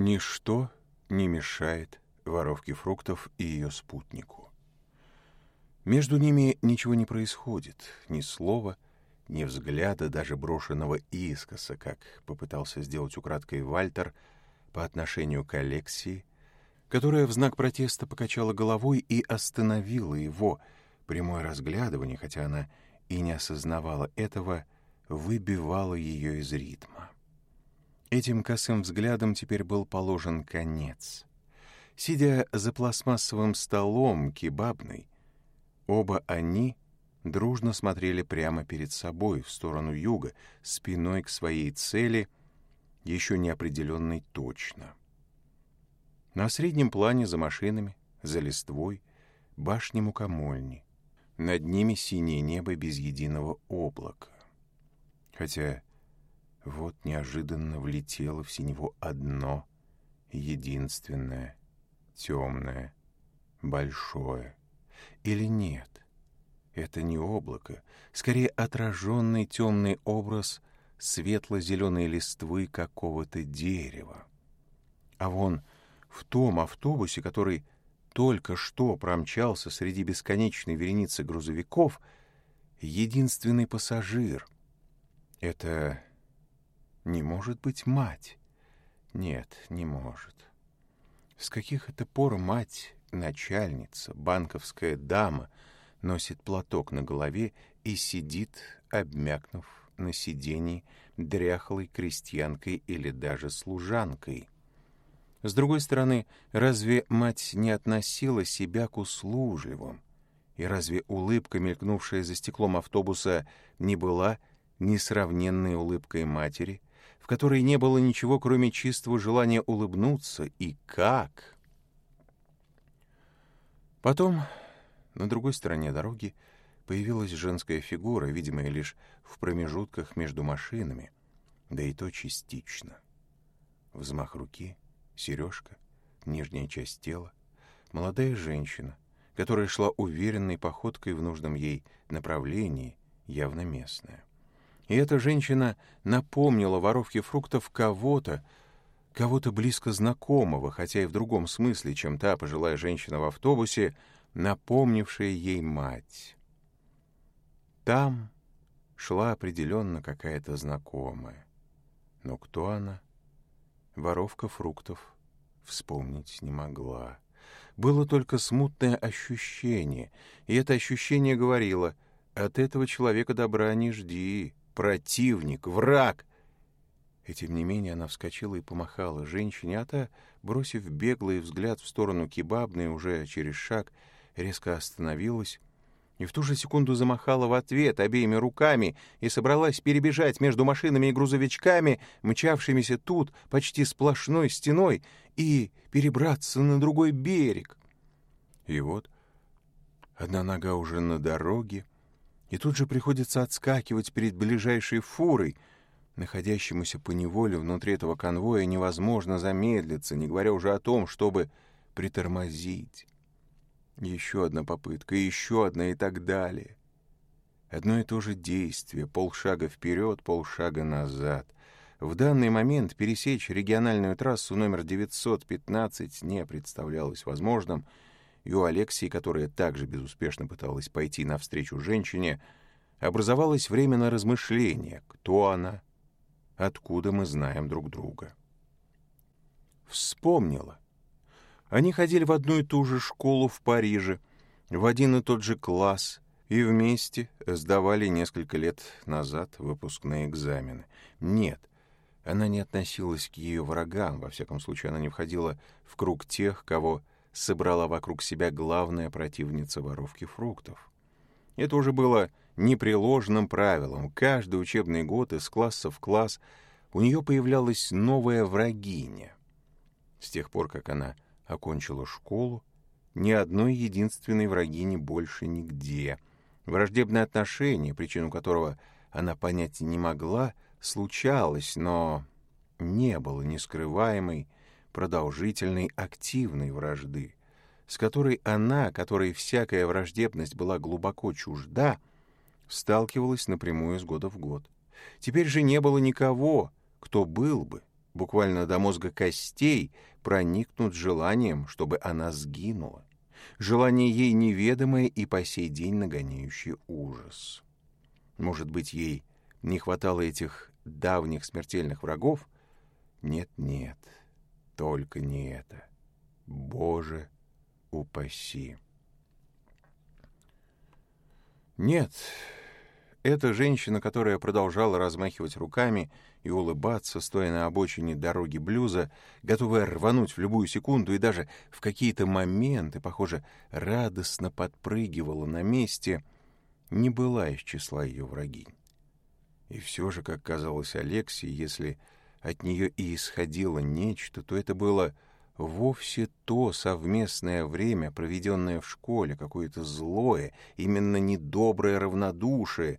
Ничто не мешает воровке фруктов и ее спутнику. Между ними ничего не происходит, ни слова, ни взгляда, даже брошенного искоса, как попытался сделать украдкой Вальтер по отношению к Алексии, которая в знак протеста покачала головой и остановила его прямое разглядывание, хотя она и не осознавала этого, выбивало ее из ритма. Этим косым взглядом теперь был положен конец. Сидя за пластмассовым столом кебабной, оба они дружно смотрели прямо перед собой, в сторону юга, спиной к своей цели, еще неопределенной точно. На среднем плане за машинами, за листвой, башни мукомольни. Над ними синее небо без единого облака. Хотя вот неожиданно влетело в синего одно, единственное, темное, большое. Или нет? Это не облако, скорее отраженный темный образ светло-зеленой листвы какого-то дерева. А вон в том автобусе, который только что промчался среди бесконечной вереницы грузовиков, единственный пассажир. Это не может быть мать. Нет, не может. С каких это пор мать, начальница, банковская дама, носит платок на голове и сидит, обмякнув на сидении дряхлой крестьянкой или даже служанкой. С другой стороны, разве мать не относила себя к услужливым? И разве улыбка, мелькнувшая за стеклом автобуса, не была несравненной улыбкой матери, в которой не было ничего, кроме чистого желания улыбнуться. И как? Потом на другой стороне дороги появилась женская фигура, видимая лишь в промежутках между машинами, да и то частично. Взмах руки, сережка, нижняя часть тела, молодая женщина, которая шла уверенной походкой в нужном ей направлении, явно местная. И эта женщина напомнила воровке фруктов кого-то, кого-то близко знакомого, хотя и в другом смысле, чем та пожилая женщина в автобусе, напомнившая ей мать. Там шла определенно какая-то знакомая. Но кто она? Воровка фруктов вспомнить не могла. Было только смутное ощущение, и это ощущение говорило «От этого человека добра не жди, противник, враг. И тем не менее она вскочила и помахала женщине, а та, бросив беглый взгляд в сторону кебабной уже через шаг, резко остановилась и в ту же секунду замахала в ответ обеими руками и собралась перебежать между машинами и грузовичками, мчавшимися тут почти сплошной стеной, и перебраться на другой берег. И вот одна нога уже на дороге, и тут же приходится отскакивать перед ближайшей фурой. Находящемуся по неволе внутри этого конвоя невозможно замедлиться, не говоря уже о том, чтобы притормозить. Еще одна попытка, еще одна и так далее. Одно и то же действие, полшага вперед, полшага назад. В данный момент пересечь региональную трассу номер 915 не представлялось возможным, ее Алексии, которая также безуспешно пыталась пойти навстречу женщине, образовалось время на размышление, кто она, откуда мы знаем друг друга. Вспомнила. Они ходили в одну и ту же школу в Париже, в один и тот же класс, и вместе сдавали несколько лет назад выпускные экзамены. Нет, она не относилась к ее врагам, во всяком случае она не входила в круг тех, кого собрала вокруг себя главная противница воровки фруктов. Это уже было непреложным правилом. Каждый учебный год из класса в класс у нее появлялась новая врагиня. С тех пор, как она окончила школу, ни одной единственной врагини больше нигде. Враждебное отношение, причину которого она понять не могла, случалось, но не было нескрываемой, скрываемой, продолжительной активной вражды, с которой она, которой всякая враждебность была глубоко чужда, сталкивалась напрямую из года в год. Теперь же не было никого, кто был бы, буквально до мозга костей, проникнут желанием, чтобы она сгинула. Желание ей неведомое и по сей день нагоняющий ужас. Может быть, ей не хватало этих давних смертельных врагов? Нет-нет, только не это. Боже, упаси. Нет, эта женщина, которая продолжала размахивать руками и улыбаться, стоя на обочине дороги блюза, готовая рвануть в любую секунду и даже в какие-то моменты, похоже, радостно подпрыгивала на месте, не была из числа ее врагинь. И все же, как казалось Алексии, если от нее и исходило нечто, то это было вовсе то совместное время, проведенное в школе, какое-то злое, именно недоброе равнодушие,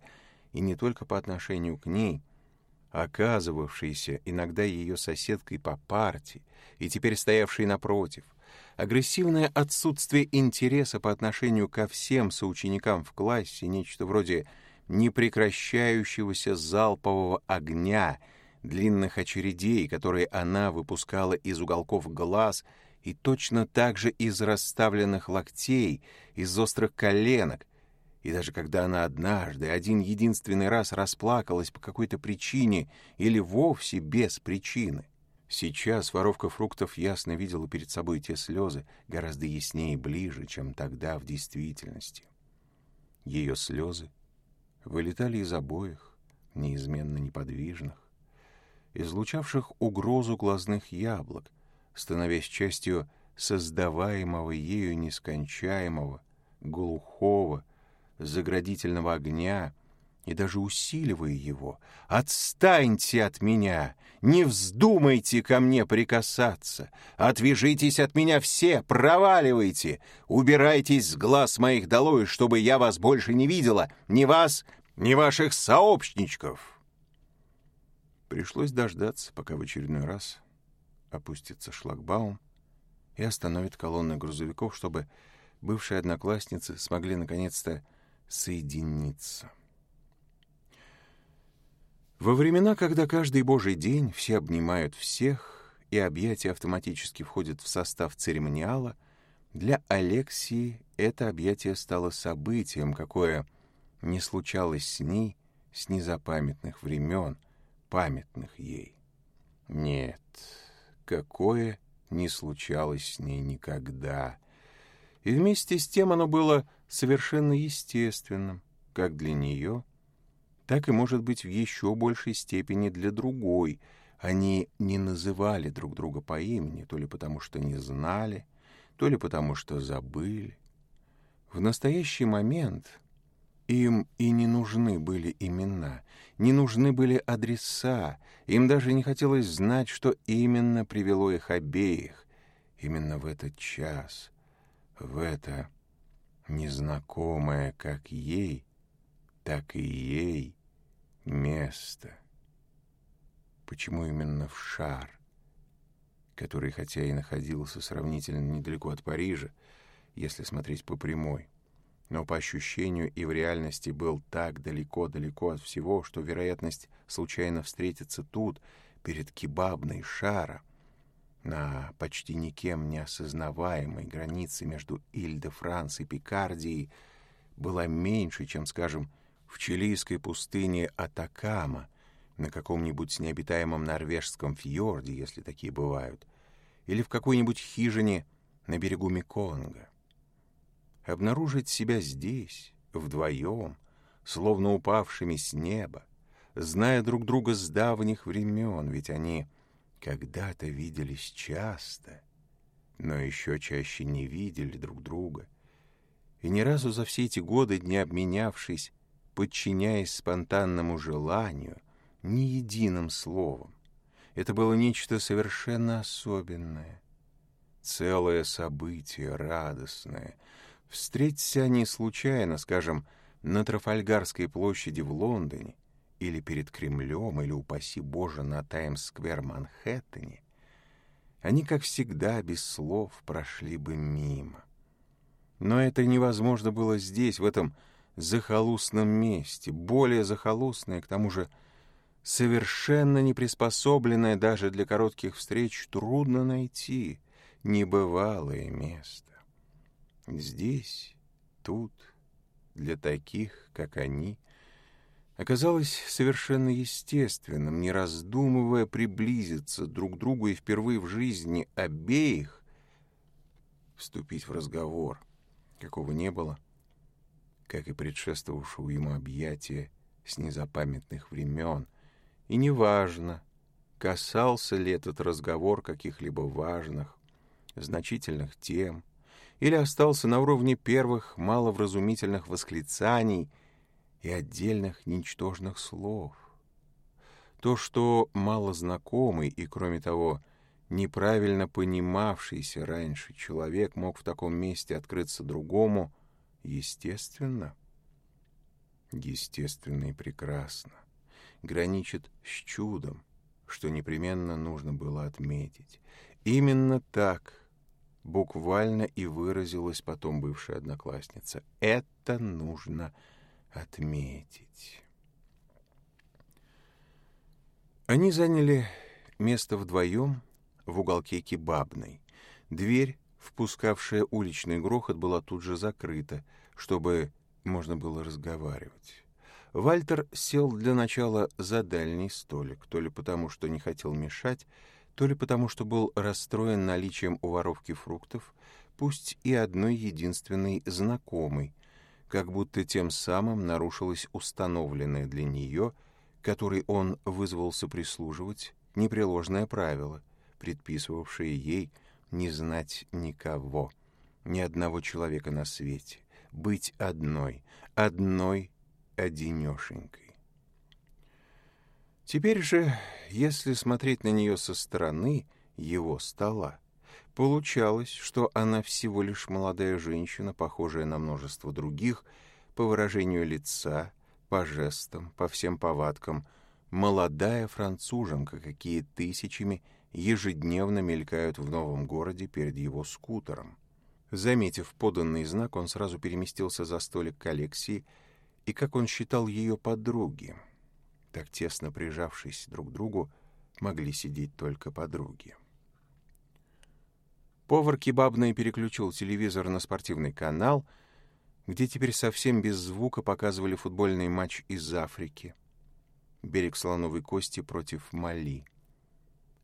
и не только по отношению к ней, оказывавшейся иногда ее соседкой по парте и теперь стоявшей напротив, агрессивное отсутствие интереса по отношению ко всем соученикам в классе, нечто вроде непрекращающегося залпового огня — длинных очередей, которые она выпускала из уголков глаз, и точно так же из расставленных локтей, из острых коленок. И даже когда она однажды, один единственный раз расплакалась по какой-то причине или вовсе без причины. Сейчас воровка фруктов ясно видела перед собой те слезы, гораздо яснее и ближе, чем тогда в действительности. Ее слезы вылетали из обоих, неизменно неподвижных, излучавших угрозу глазных яблок, становясь частью создаваемого ею нескончаемого, глухого, заградительного огня и даже усиливая его. «Отстаньте от меня! Не вздумайте ко мне прикасаться! Отвяжитесь от меня все! Проваливайте! Убирайтесь с глаз моих долой, чтобы я вас больше не видела, ни вас, ни ваших сообщничков!» Пришлось дождаться, пока в очередной раз опустится шлагбаум, и остановит колонны грузовиков, чтобы бывшие одноклассницы смогли наконец-то соединиться. Во времена, когда каждый божий день все обнимают всех, и объятия автоматически входят в состав церемониала, для Алексии это объятие стало событием, какое не случалось с ней с незапамятных времен — памятных ей. Нет, какое не случалось с ней никогда. И вместе с тем оно было совершенно естественным, как для нее, так и, может быть, в еще большей степени для другой. Они не называли друг друга по имени, то ли потому, что не знали, то ли потому, что забыли. В настоящий момент им и не нужны были имена, не нужны были адреса, им даже не хотелось знать, что именно привело их обеих, именно в этот час, в это незнакомое как ей, так и ей место. Почему именно в шар, который хотя и находился сравнительно недалеко от Парижа, если смотреть по прямой, но по ощущению и в реальности был так далеко-далеко от всего, что вероятность случайно встретиться тут, перед кебабной шара, на почти никем не осознаваемой границе между Иль-де-Франс и Пикардией, была меньше, чем, скажем, в чилийской пустыне Атакама, на каком-нибудь необитаемом норвежском фьорде, если такие бывают, или в какой-нибудь хижине на берегу Меконга обнаружить себя здесь, вдвоем, словно упавшими с неба, зная друг друга с давних времен, ведь они когда-то виделись часто, но еще чаще не видели друг друга, и ни разу за все эти годы, не обменявшись, подчиняясь спонтанному желанию, ни единым словом. Это было нечто совершенно особенное, целое событие радостное — Встреться они случайно, скажем, на Трафальгарской площади в Лондоне или перед Кремлем, или, упаси Боже, на Таймс-сквер Манхэттене, они, как всегда, без слов прошли бы мимо. Но это невозможно было здесь, в этом захолустном месте, более захолустное, к тому же совершенно неприспособленное даже для коротких встреч, трудно найти небывалое место. Здесь, тут, для таких, как они, оказалось совершенно естественным, не раздумывая приблизиться друг к другу и впервые в жизни обеих вступить в разговор, какого не было, как и предшествовавшего ему объятия с незапамятных времен. И неважно, касался ли этот разговор каких-либо важных, значительных тем — или остался на уровне первых маловразумительных восклицаний и отдельных ничтожных слов. То, что малознакомый и, кроме того, неправильно понимавшийся раньше человек мог в таком месте открыться другому, естественно. Естественно и прекрасно. Граничит с чудом, что непременно нужно было отметить. Именно так — буквально и выразилась потом бывшая одноклассница. Это нужно отметить. Они заняли место вдвоем в уголке кебабной. Дверь, впускавшая уличный грохот, была тут же закрыта, чтобы можно было разговаривать. Вальтер сел для начала за дальний столик, то ли потому, что не хотел мешать, то ли потому, что был расстроен наличием у воровки фруктов, пусть и одной единственной знакомой, как будто тем самым нарушилась установленная для нее, которой он вызвался прислуживать, непреложное правило, предписывавшее ей не знать никого, ни одного человека на свете, быть одной, одной одинешенькой. Теперь же, если смотреть на нее со стороны его стола, получалось, что она всего лишь молодая женщина, похожая на множество других, по выражению лица, по жестам, по всем повадкам, молодая француженка, какие тысячами ежедневно мелькают в новом городе перед его скутером. Заметив поданный знак, он сразу переместился за столик к и, как он считал, ее подруги — так тесно прижавшись друг к другу, могли сидеть только подруги. Повар кебабный переключил телевизор на спортивный канал, где теперь совсем без звука показывали футбольный матч из Африки. Берег слоновой кости против Мали.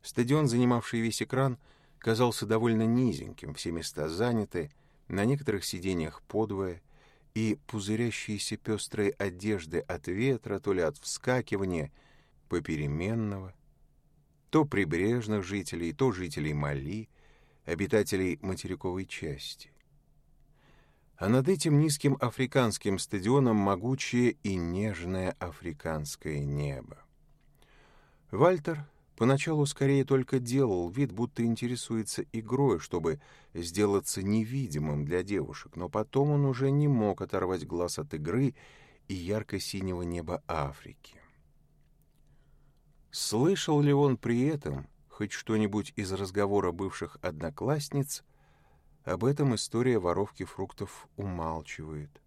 Стадион, занимавший весь экран, казался довольно низеньким, все места заняты, на некоторых сиденьях подвое — и пузырящиеся пестрые одежды от ветра, то ли от вскакивания попеременного, то прибрежных жителей, то жителей Мали, обитателей материковой части. А над этим низким африканским стадионом могучее и нежное африканское небо. Вальтер — Поначалу скорее только делал вид, будто интересуется игрой, чтобы сделаться невидимым для девушек, но потом он уже не мог оторвать глаз от игры и ярко-синего неба Африки. Слышал ли он при этом хоть что-нибудь из разговора бывших одноклассниц, об этом история воровки фруктов умалчивает.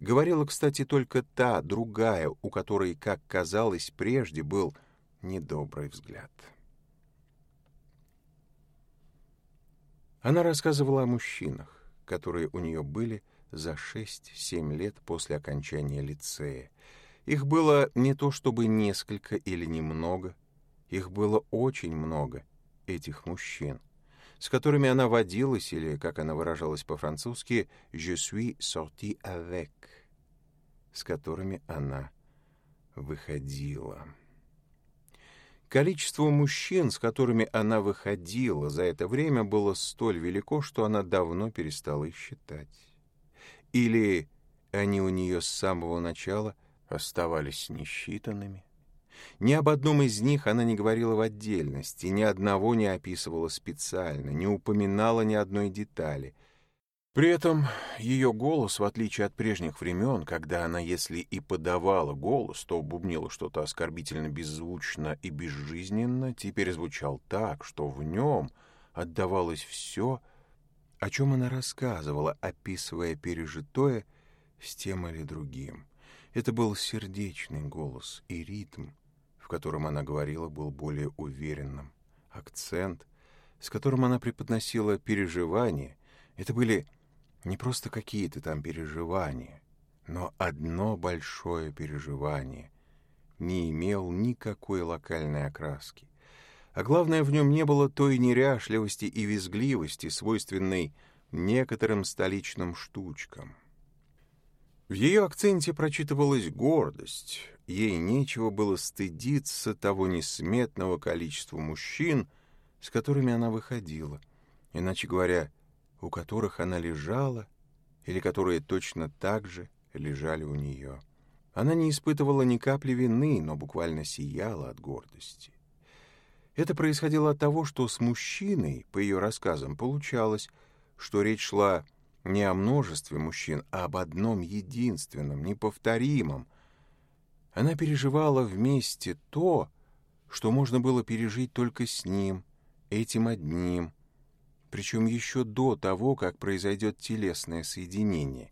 Говорила, кстати, только та, другая, у которой, как казалось, прежде был – недобрый взгляд. Она рассказывала о мужчинах, которые у нее были за 6-7 лет после окончания лицея. Их было не то чтобы несколько или немного, их было очень много, этих мужчин, с которыми она водилась, или, как она выражалась по-французски, «je suis sorti avec», с которыми она выходила. Количество мужчин, с которыми она выходила за это время, было столь велико, что она давно перестала их считать. Или они у нее с самого начала оставались несчитанными. Ни об одном из них она не говорила в отдельности, ни одного не описывала специально, не упоминала ни одной детали — при этом ее голос, в отличие от прежних времен, когда она, если и подавала голос, то бубнила что-то оскорбительно беззвучно и безжизненно, теперь звучал так, что в нем отдавалось все, о чем она рассказывала, описывая пережитое с тем или другим. Это был сердечный голос, и ритм, в котором она говорила, был более уверенным. Акцент, с которым она преподносила переживания, это были не просто какие-то там переживания, но одно большое переживание не имел никакой локальной окраски. А главное, в нем не было той неряшливости и визгливости, свойственной некоторым столичным штучкам. В ее акценте прочитывалась гордость. Ей нечего было стыдиться того несметного количества мужчин, с которыми она выходила. Иначе говоря, у которых она лежала, или которые точно так же лежали у нее. Она не испытывала ни капли вины, но буквально сияла от гордости. Это происходило от того, что с мужчиной, по ее рассказам, получалось, что речь шла не о множестве мужчин, а об одном единственном, неповторимом. Она переживала вместе то, что можно было пережить только с ним, этим одним — причем еще до того, как произойдет телесное соединение,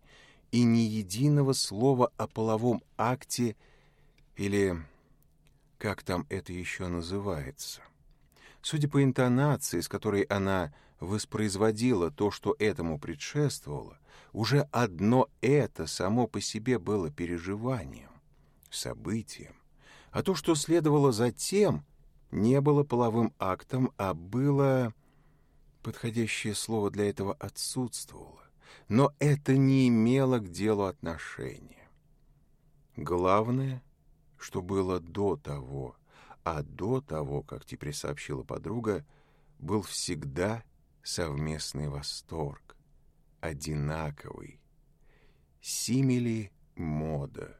и ни единого слова о половом акте или как там это еще называется. Судя по интонации, с которой она воспроизводила то, что этому предшествовало, уже одно это само по себе было переживанием, событием. А то, что следовало затем, не было половым актом, а было Подходящее слово для этого отсутствовало, но это не имело к делу отношения. Главное, что было до того, а до того, как теперь сообщила подруга, был всегда совместный восторг, одинаковый. Симили мода.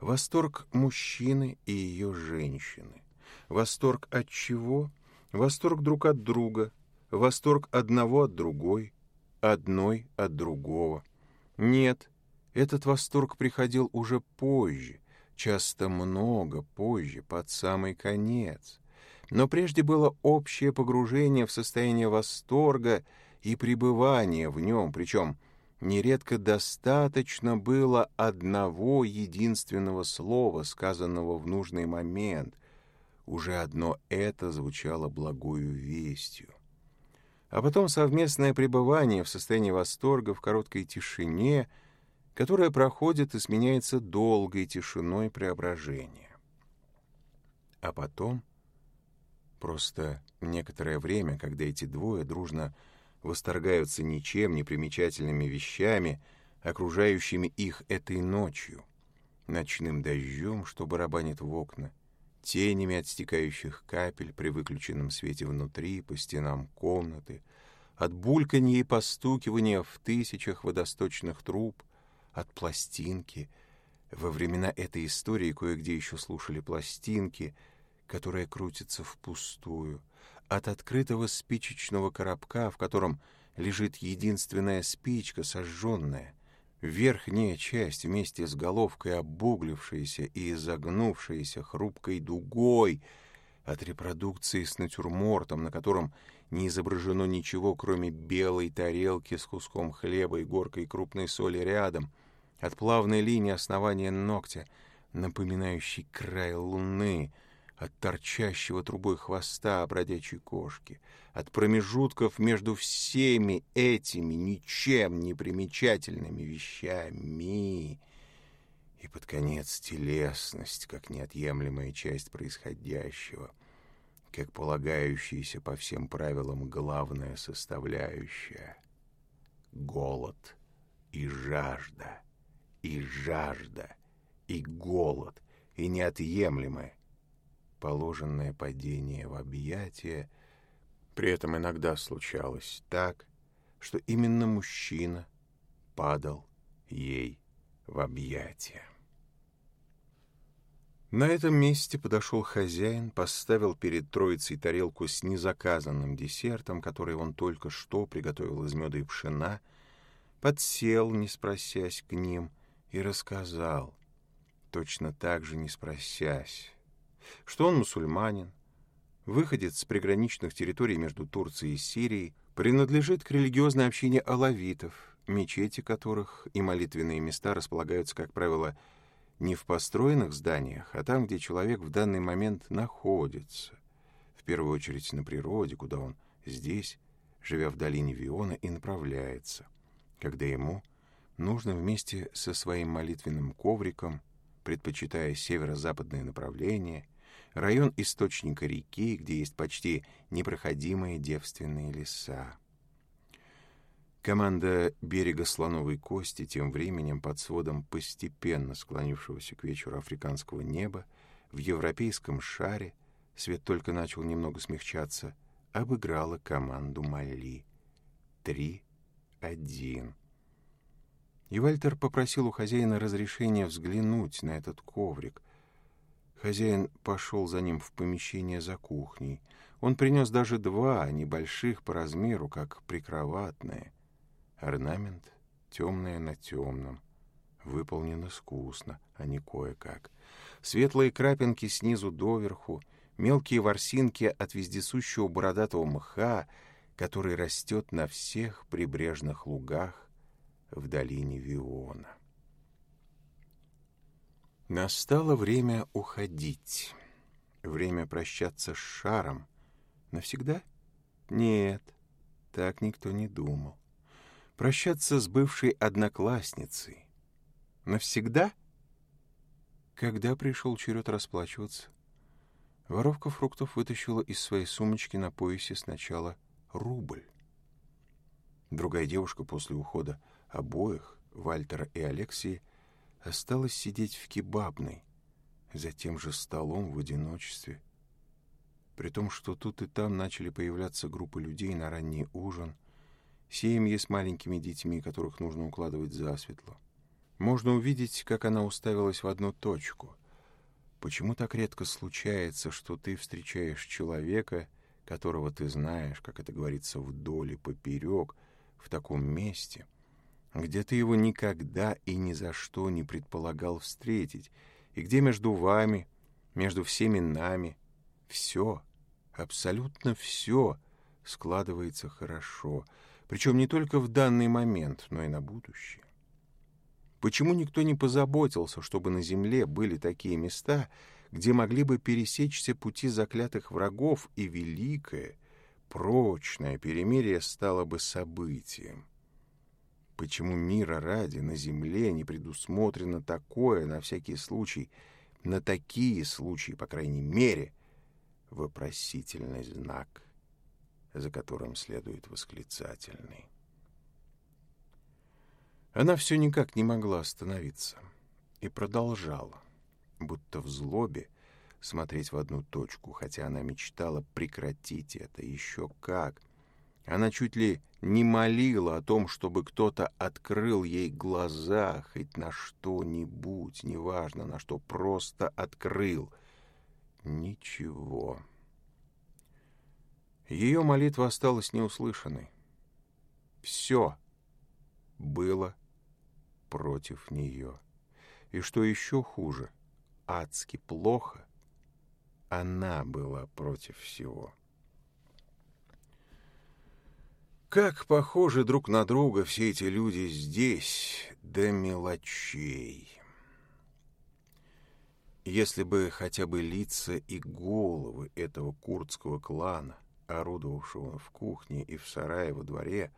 Восторг мужчины и ее женщины. Восторг от чего? Восторг друг от друга, восторг одного от другой, одной от другого. Нет, этот восторг приходил уже позже, часто много позже, под самый конец. Но прежде было общее погружение в состояние восторга и пребывание в нем, причем нередко достаточно было одного единственного слова, сказанного в нужный момент. Уже одно это звучало благою вестью а потом совместное пребывание в состоянии восторга в короткой тишине, которая проходит и сменяется долгой тишиной преображения. А потом просто некоторое время, когда эти двое дружно восторгаются ничем не примечательными вещами, окружающими их этой ночью, ночным дождем, что барабанит в окна, Тенями от стекающих капель при выключенном свете внутри, по стенам комнаты, от бульканья и постукивания в тысячах водосточных труб, от пластинки. Во времена этой истории кое-где еще слушали пластинки, которая крутится впустую, от открытого спичечного коробка, в котором лежит единственная спичка, сожженная, верхняя часть вместе с головкой обуглившаяся и изогнувшаяся хрупкой дугой от репродукции с натюрмортом, на котором не изображено ничего, кроме белой тарелки с куском хлеба и горкой крупной соли рядом, от плавной линии основания ногтя, напоминающей край луны — от торчащего трубой хвоста бродячей кошки, от промежутков между всеми этими ничем не примечательными вещами. И под конец телесность, как неотъемлемая часть происходящего, как полагающаяся по всем правилам главная составляющая — голод и жажда, и жажда, и голод, и неотъемлемая, положенное падение в объятия, при этом иногда случалось так, что именно мужчина падал ей в объятия. На этом месте подошел хозяин, поставил перед троицей тарелку с незаказанным десертом, который он только что приготовил из меда и пшена, подсел, не спросясь к ним, и рассказал, точно так же не спросясь, что он мусульманин, выходец с приграничных территорий между Турцией и Сирией, принадлежит к религиозной общине алавитов, мечети которых и молитвенные места располагаются, как правило, не в построенных зданиях, а там, где человек в данный момент находится. В первую очередь на природе, куда он здесь, живя в долине Виона, и направляется, когда ему нужно вместе со своим молитвенным ковриком, предпочитая северо-западное направление – Район источника реки, где есть почти непроходимые девственные леса. Команда берега слоновой кости тем временем под сводом постепенно склонившегося к вечеру африканского неба в европейском шаре, свет только начал немного смягчаться, обыграла команду Мали. Три, один. И Вальтер попросил у хозяина разрешения взглянуть на этот коврик, Хозяин пошел за ним в помещение за кухней. Он принес даже два, небольших по размеру, как прикроватные. Орнамент темное на темном. Выполнен искусно, а не кое-как. Светлые крапинки снизу доверху, мелкие ворсинки от вездесущего бородатого мха, который растет на всех прибрежных лугах в долине Виона. Настало время уходить. Время прощаться с шаром. Навсегда? Нет, так никто не думал. Прощаться с бывшей одноклассницей. Навсегда? Когда пришел черед расплачиваться? Воровка фруктов вытащила из своей сумочки на поясе сначала рубль. Другая девушка после ухода обоих, Вальтера и Алексея осталось сидеть в кебабной, за тем же столом в одиночестве. При том, что тут и там начали появляться группы людей на ранний ужин, семьи с маленькими детьми, которых нужно укладывать засветло. Можно увидеть, как она уставилась в одну точку. Почему так редко случается, что ты встречаешь человека, которого ты знаешь, как это говорится, вдоль и поперек, в таком месте — где ты его никогда и ни за что не предполагал встретить, и где между вами, между всеми нами, все, абсолютно все складывается хорошо, причем не только в данный момент, но и на будущее. Почему никто не позаботился, чтобы на Земле были такие места, где могли бы пересечься пути заклятых врагов, и великое, прочное перемирие стало бы событием? Почему мира ради на Земле не предусмотрено такое на всякий случай, на такие случаи, по крайней мере, вопросительный знак, за которым следует восклицательный? Она все никак не могла остановиться и продолжала, будто в злобе, смотреть в одну точку, хотя она мечтала прекратить это еще как, она чуть ли не молила о том, чтобы кто-то открыл ей глаза хоть на что-нибудь, неважно на что, просто открыл. Ничего. Ее молитва осталась неуслышанной. Все было против нее. И что еще хуже, адски плохо, она была против всего. — как похожи друг на друга все эти люди здесь, до мелочей. Если бы хотя бы лица и головы этого курдского клана, орудовавшего в кухне и в сарае во дворе,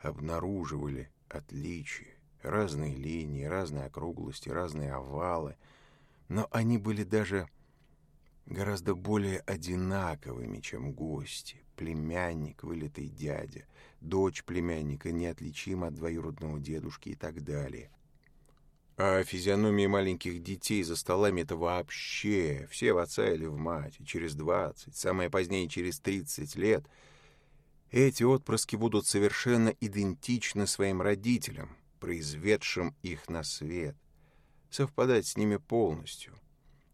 обнаруживали отличия, разные линии, разные округлости, разные овалы, но они были даже гораздо более одинаковыми, чем гости, племянник, вылитый дядя, дочь племянника неотличима от двоюродного дедушки и так далее. А физиономии маленьких детей за столами — это вообще все в отца или в мать, и через 20, самое позднее через 30 лет эти отпрыски будут совершенно идентичны своим родителям, произведшим их на свет, совпадать с ними полностью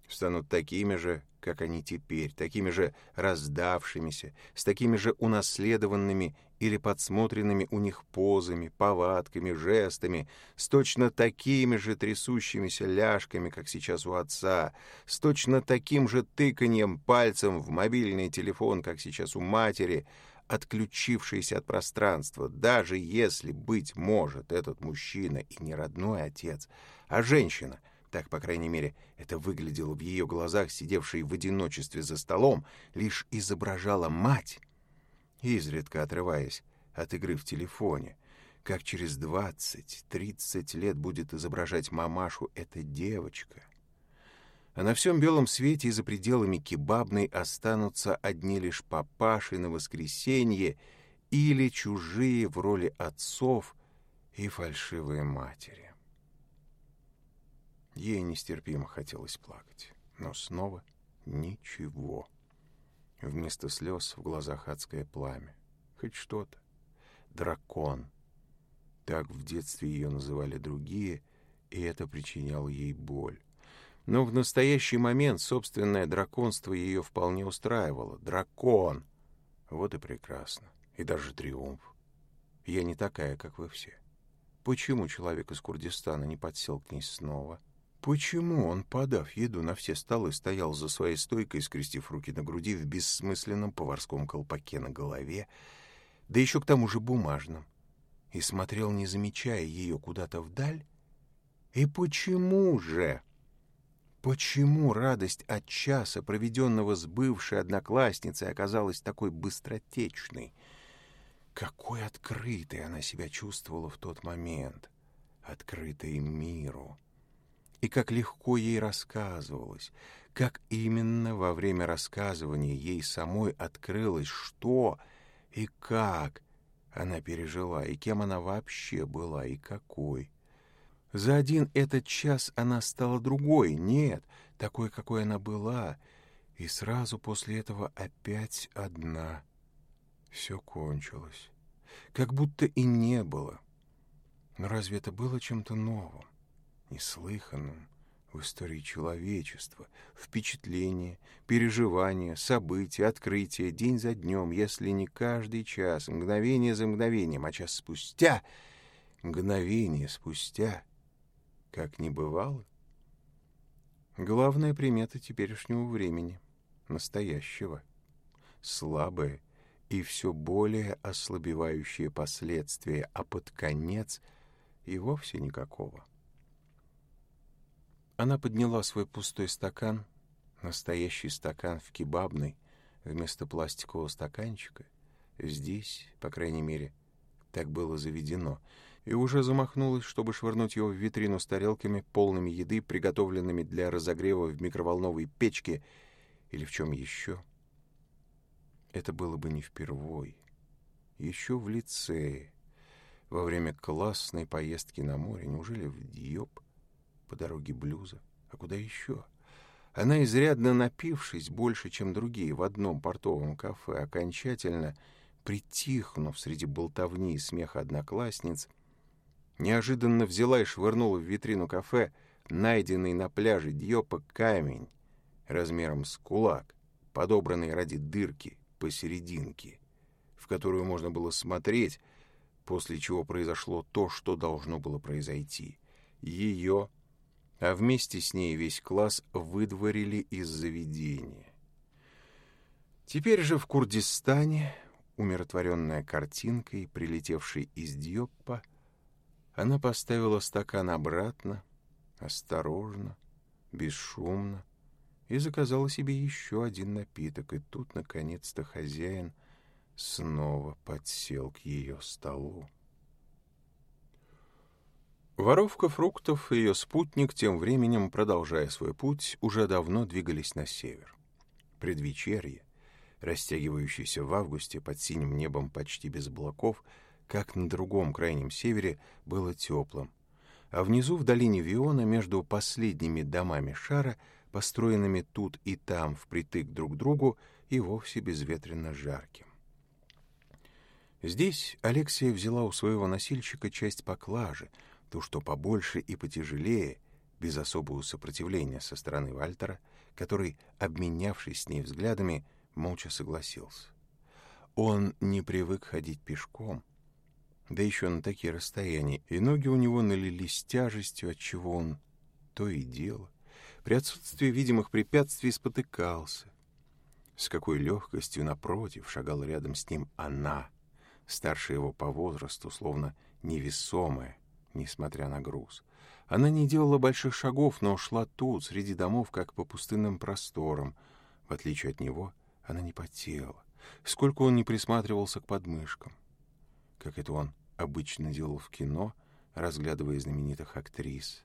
станут такими же, как они теперь, такими же раздавшимися, с такими же унаследованными или подсмотренными у них позами, повадками, жестами, с точно такими же трясущимися ляжками, как сейчас у отца, с точно таким же тыканьем пальцем в мобильный телефон, как сейчас у матери, отключившийся от пространства, даже если, быть может, этот мужчина и не родной отец, а женщина — так, по крайней мере, это выглядело в ее глазах, сидевшей в одиночестве за столом, лишь изображала мать, изредка отрываясь от игры в телефоне. Как через 20-30 лет будет изображать мамашу эта девочка? А на всем белом свете и за пределами кебабной останутся одни лишь папаши на воскресенье или чужие в роли отцов и фальшивые матери. Ей нестерпимо хотелось плакать, но снова ничего. Вместо слез в глазах адское пламя. Хоть что-то. Дракон. Так в детстве ее называли другие, и это причиняло ей боль. Но в настоящий момент собственное драконство ее вполне устраивало. Дракон! Вот и прекрасно. И даже триумф. Я не такая, как вы все. Почему человек из Курдистана не подсел к ней снова? — Почему он, подав еду на все столы, стоял за своей стойкой, скрестив руки на груди в бессмысленном поварском колпаке на голове, да еще к тому же бумажном, и смотрел, не замечая ее куда-то вдаль? И почему же? Почему радость от часа, проведенного с бывшей одноклассницей, оказалась такой быстротечной? Какой открытой она себя чувствовала в тот момент, открытой миру. И как легко ей рассказывалось, как именно во время рассказывания ей самой открылось, что и как она пережила, и кем она вообще была, и какой. За один этот час она стала другой, нет, такой, какой она была, и сразу после этого опять одна. Все кончилось, как будто и не было. Но разве это было чем-то новым? неслыханном в истории человечества, впечатления, переживания, события, открытия день за днем, если не каждый час, мгновение за мгновением, а час спустя, мгновение спустя, как не бывало. Главная примета теперешнего времени, настоящего, слабое и все более ослабевающие последствия, а под конец и вовсе никакого. Она подняла свой пустой стакан, настоящий стакан в кебабной, вместо пластикового стаканчика. Здесь, по крайней мере, так было заведено, и уже замахнулась, чтобы швырнуть его в витрину с тарелками, полными еды, приготовленными для разогрева в микроволновой печке или в чем еще. Это было бы не впервой. Еще в лицее, во время классной поездки на море, неужели в Диоп, по дороге блюза, а куда еще? Она, изрядно напившись больше, чем другие, в одном портовом кафе, окончательно притихнув среди болтовни и смеха одноклассниц, неожиданно взяла и швырнула в витрину кафе найденный на пляже Дьопа камень размером с кулак, подобранный ради дырки посерединке, в которую можно было смотреть, после чего произошло то, что должно было произойти. Ее а вместе с ней весь класс выдворили из заведения. Теперь же в Курдистане, умиротворенная картинкой, прилетевшей из Дьоппа, она поставила стакан обратно, осторожно, бесшумно, и заказала себе еще один напиток, и тут, наконец-то, хозяин снова подсел к ее столу. Воровка фруктов и ее спутник тем временем, продолжая свой путь, уже давно двигались на север. Предвечерье, растягивающееся в августе под синим небом почти без облаков, как на другом крайнем севере, было теплым, а внизу в долине Виона между последними домами шара, построенными тут и там впритык друг к другу, и вовсе безветренно жарким. Здесь Алексия взяла у своего носильщика часть поклажи — то, что побольше и потяжелее, без особого сопротивления со стороны Вальтера, который, обменявшись с ней взглядами, молча согласился. Он не привык ходить пешком, да еще на такие расстояния, и ноги у него налились тяжестью, от чего он то и дело. При отсутствии видимых препятствий спотыкался. С какой легкостью напротив шагала рядом с ним она, старше его по возрасту, словно невесомая, несмотря на груз. Она не делала больших шагов, но шла тут, среди домов, как по пустынным просторам. В отличие от него, она не потела, сколько он не присматривался к подмышкам. Как это он обычно делал в кино, разглядывая знаменитых актрис.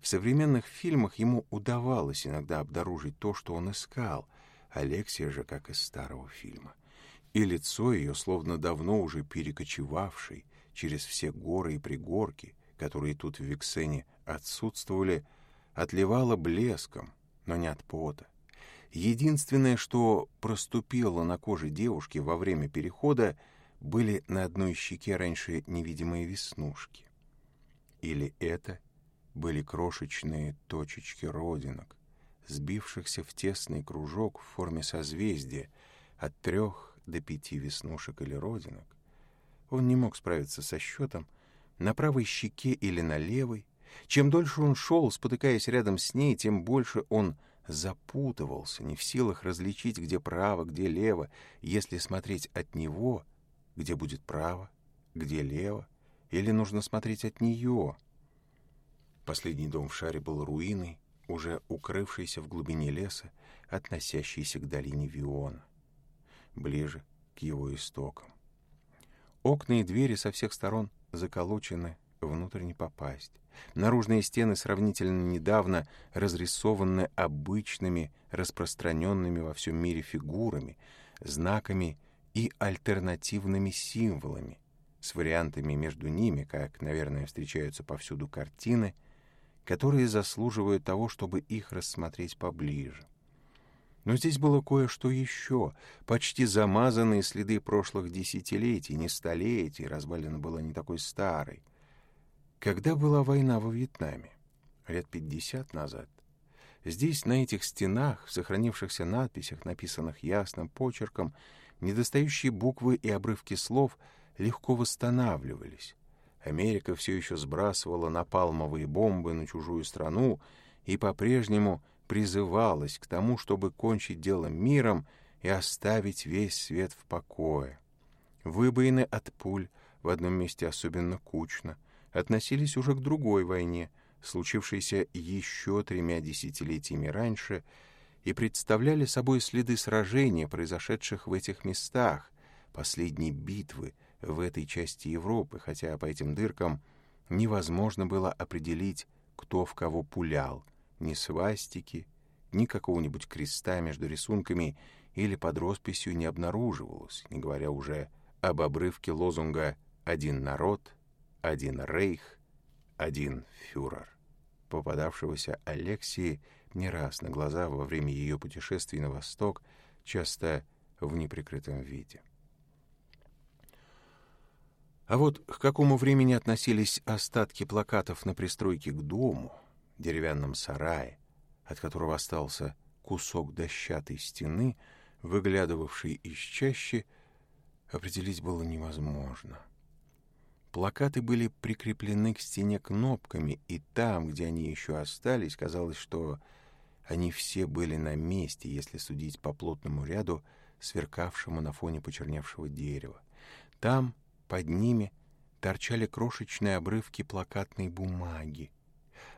В современных фильмах ему удавалось иногда обнаружить то, что он искал, Алексия же, как из старого фильма. И лицо ее, словно давно уже перекочевавший через все горы и пригорки, которые тут в Виксене отсутствовали, отливала блеском, но не от пота. Единственное, что проступило на коже девушки во время перехода, были на одной щеке раньше невидимые веснушки. Или это были крошечные точечки родинок, сбившихся в тесный кружок в форме созвездия от трех до пяти веснушек или родинок. Он не мог справиться со счетом, на правой щеке или на левой. Чем дольше он шел, спотыкаясь рядом с ней, тем больше он запутывался, не в силах различить, где право, где лево, если смотреть от него, где будет право, где лево, или нужно смотреть от нее. Последний дом в шаре был руиной, уже укрывшейся в глубине леса, относящейся к долине Виона, ближе к его истокам. Окна и двери со всех сторон заколочены внутрь не попасть. Наружные стены сравнительно недавно разрисованы обычными, распространенными во всем мире фигурами, знаками и альтернативными символами, с вариантами между ними, как, наверное, встречаются повсюду картины, которые заслуживают того, чтобы их рассмотреть поближе. Но здесь было кое-что еще, почти замазанные следы прошлых десятилетий, не столетий, развалина была не такой старой. Когда была война во Вьетнаме? Лет 50 назад. Здесь, на этих стенах, в сохранившихся надписях, написанных ясным почерком, недостающие буквы и обрывки слов легко восстанавливались. Америка все еще сбрасывала напалмовые бомбы на чужую страну и по-прежнему — призывалась к тому, чтобы кончить дело миром и оставить весь свет в покое. Выбоины от пуль, в одном месте особенно кучно, относились уже к другой войне, случившейся еще тремя десятилетиями раньше, и представляли собой следы сражения, произошедших в этих местах, последней битвы в этой части Европы, хотя по этим дыркам невозможно было определить, кто в кого пулял — ни свастики, ни какого-нибудь креста между рисунками или под росписью не обнаруживалось, не говоря уже об обрывке лозунга «Один народ», «Один рейх», «Один фюрер», попадавшегося Алексии не раз на глаза во время ее путешествий на восток, часто в неприкрытом виде. А вот к какому времени относились остатки плакатов на пристройке к дому — деревянном сарае, от которого остался кусок дощатой стены, выглядывавший из чащи, определить было невозможно. Плакаты были прикреплены к стене кнопками, и там, где они еще остались, казалось, что они все были на месте, если судить по плотному ряду, сверкавшему на фоне почерневшего дерева. Там, под ними, торчали крошечные обрывки плакатной бумаги,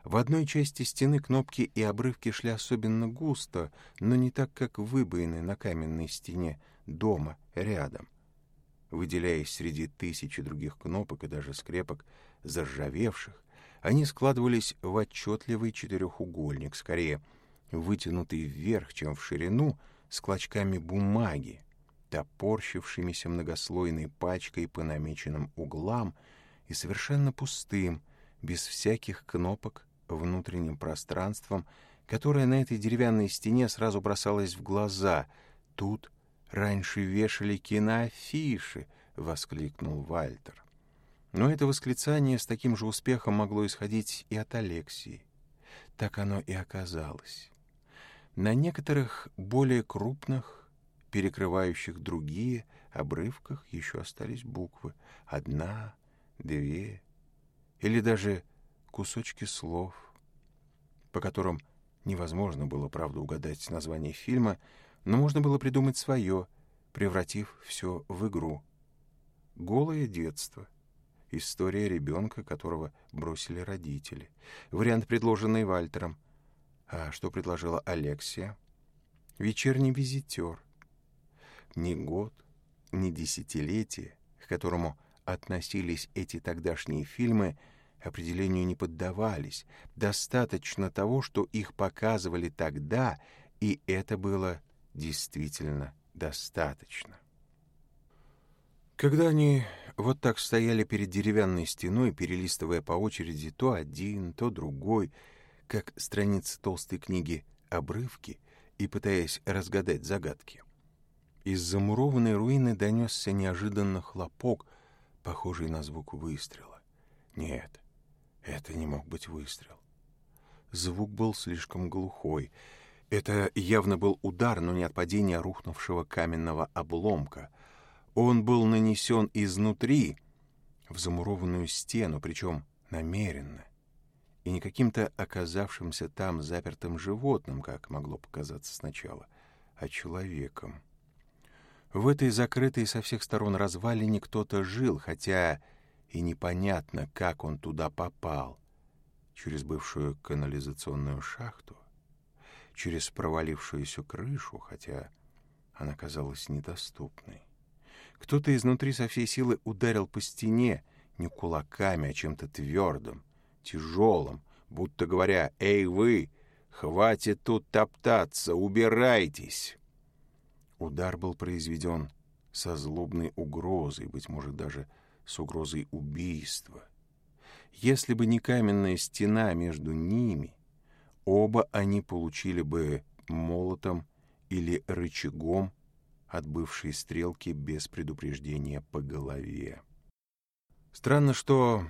в одной части стены кнопки и обрывки шли особенно густо, но не так, как выбоины на каменной стене, дома, рядом. Выделяясь среди тысячи других кнопок и даже скрепок, заржавевших, они складывались в отчетливый четырехугольник, скорее вытянутый вверх, чем в ширину, с клочками бумаги, топорщившимися многослойной пачкой по намеченным углам и совершенно пустым, без всяких кнопок, внутренним пространством, которое на этой деревянной стене сразу бросалось в глаза. «Тут раньше вешали киноафиши!» — воскликнул Вальтер. Но это восклицание с таким же успехом могло исходить и от Алексии. Так оно и оказалось. На некоторых более крупных, перекрывающих другие, обрывках еще остались буквы. Одна, две, или даже кусочки слов, по которым невозможно было, правда, угадать название фильма, но можно было придумать свое, превратив все в игру. Голое детство. История ребенка, которого бросили родители. Вариант, предложенный Вальтером. А что предложила Алексия? Вечерний визитер. Ни год, ни десятилетие, к которому относились эти тогдашние фильмы, определению не поддавались. Достаточно того, что их показывали тогда, и это было действительно достаточно. Когда они вот так стояли перед деревянной стеной, перелистывая по очереди то один, то другой, как страницы толстой книги «Обрывки» и пытаясь разгадать загадки. Из замурованной руины донесся неожиданно хлопок — похожий на звук выстрела. Нет, это не мог быть выстрел. Звук был слишком глухой. Это явно был удар, но не от падения рухнувшего каменного обломка. Он был нанесен изнутри в замурованную стену, причем намеренно, и не каким-то оказавшимся там запертым животным, как могло показаться сначала, а человеком. В этой закрытой со всех сторон развалине кто-то жил, хотя и непонятно, как он туда попал. Через бывшую канализационную шахту, через провалившуюся крышу, хотя она казалась недоступной. Кто-то изнутри со всей силы ударил по стене, не кулаками, а чем-то твердым, тяжелым, будто говоря «Эй, вы! Хватит тут топтаться! Убирайтесь!» Удар был произведен со злобной угрозой, быть может, даже с угрозой убийства. Если бы не каменная стена между ними, оба они получили бы молотом или рычагом от бывшей стрелки без предупреждения по голове. Странно, что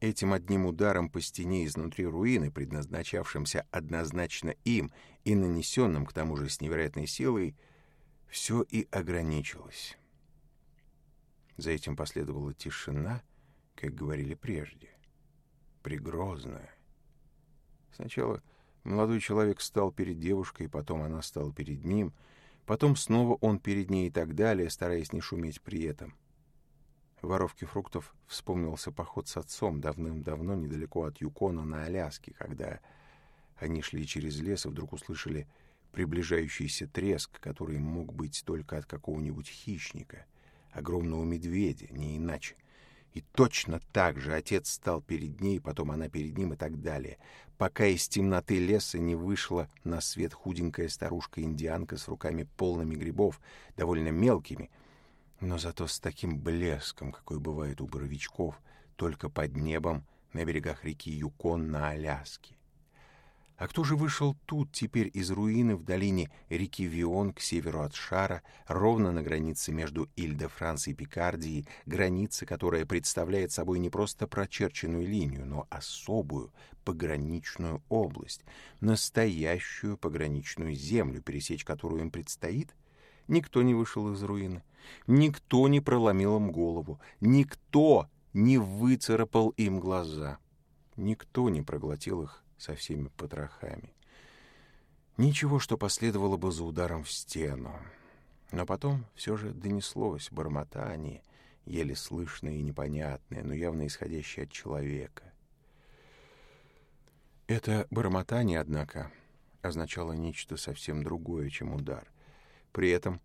этим одним ударом по стене изнутри руины, предназначавшимся однозначно им и нанесенным к тому же с невероятной силой, все и ограничилось. За этим последовала тишина, как говорили прежде, пригрозная. Сначала молодой человек стал перед девушкой, потом она стала перед ним, потом снова он перед ней и так далее, стараясь не шуметь при этом. Воровке фруктов вспомнился поход с отцом давным-давно недалеко от Юкона на Аляске, когда они шли через лес и вдруг услышали — приближающийся треск, который мог быть только от какого-нибудь хищника, огромного медведя, не иначе. И точно так же отец стал перед ней, потом она перед ним и так далее, пока из темноты леса не вышла на свет худенькая старушка-индианка с руками полными грибов, довольно мелкими, но зато с таким блеском, какой бывает у боровичков, только под небом на берегах реки Юкон на Аляске. А кто же вышел тут теперь из руины в долине реки Вион к северу от Шара, ровно на границе между Иль-де-Франс и Пикардией, граница, которая представляет собой не просто прочерченную линию, но особую пограничную область, настоящую пограничную землю, пересечь которую им предстоит? Никто не вышел из руины, никто не проломил им голову, никто не выцарапал им глаза, никто не проглотил их со всеми потрохами. Ничего, что последовало бы за ударом в стену. Но потом все же донеслось бормотание, еле слышное и непонятное, но явно исходящее от человека. Это бормотание, однако, означало нечто совсем другое, чем удар. При этом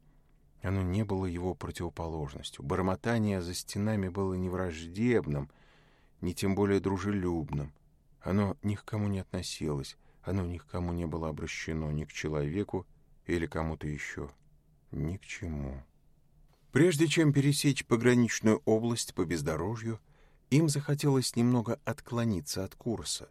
оно не было его противоположностью. Бормотание за стенами было не враждебным, не тем более дружелюбным. Оно ни к кому не относилось, оно ни к кому не было обращено, ни к человеку или кому-то еще, ни к чему. Прежде чем пересечь пограничную область по бездорожью, им захотелось немного отклониться от курса,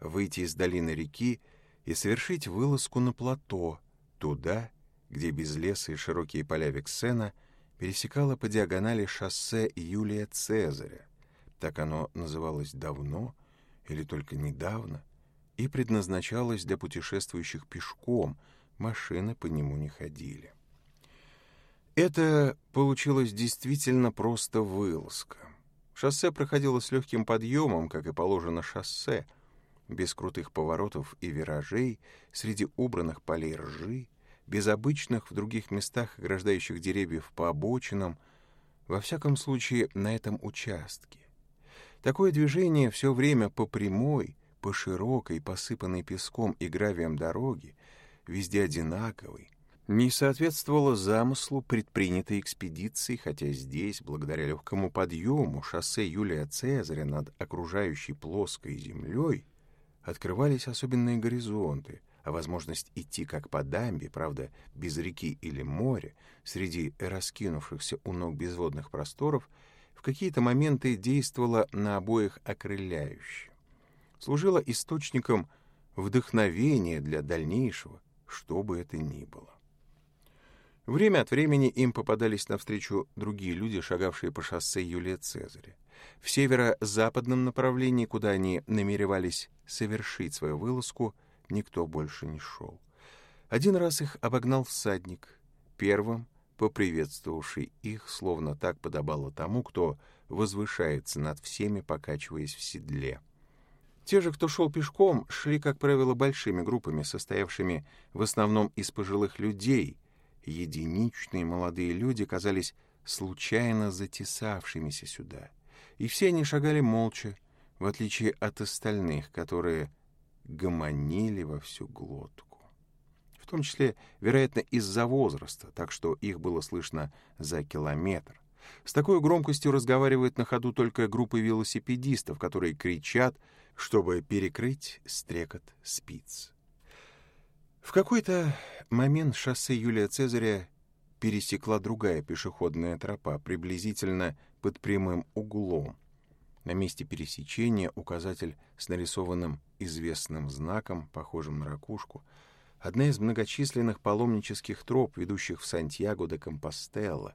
выйти из долины реки и совершить вылазку на плато, туда, где без леса и широкие поля Вексена пересекала по диагонали шоссе Юлия Цезаря. Так оно называлось давно — или только недавно, и предназначалась для путешествующих пешком, машины по нему не ходили. Это получилось действительно просто вылазка. Шоссе проходило с легким подъемом, как и положено шоссе, без крутых поворотов и виражей, среди убранных полей ржи, без обычных в других местах ограждающих деревьев по обочинам, во всяком случае на этом участке. Такое движение все время по прямой, по широкой, посыпанной песком и гравием дороги, везде одинаковой, не соответствовало замыслу предпринятой экспедиции, хотя здесь, благодаря легкому подъему шоссе Юлия Цезаря над окружающей плоской землей, открывались особенные горизонты, а возможность идти как по дамбе, правда, без реки или моря, среди раскинувшихся у ног безводных просторов — в какие-то моменты действовала на обоих окрыляюще. Служила источником вдохновения для дальнейшего, что бы это ни было. Время от времени им попадались навстречу другие люди, шагавшие по шоссе Юлия Цезаря. В северо-западном направлении, куда они намеревались совершить свою вылазку, никто больше не шел. Один раз их обогнал всадник. Первым поприветствовавший их, словно так подобало тому, кто возвышается над всеми, покачиваясь в седле. Те же, кто шел пешком, шли, как правило, большими группами, состоявшими в основном из пожилых людей. Единичные молодые люди казались случайно затесавшимися сюда. И все они шагали молча, в отличие от остальных, которые гомонили во всю глотку в том числе, вероятно, из-за возраста, так что их было слышно за километр. С такой громкостью разговаривают на ходу только группы велосипедистов, которые кричат, чтобы перекрыть стрекот спиц. В какой-то момент шоссе Юлия Цезаря пересекла другая пешеходная тропа, приблизительно под прямым углом. На месте пересечения указатель с нарисованным известным знаком, похожим на ракушку, одна из многочисленных паломнических троп, ведущих в Сантьяго де Компостелло,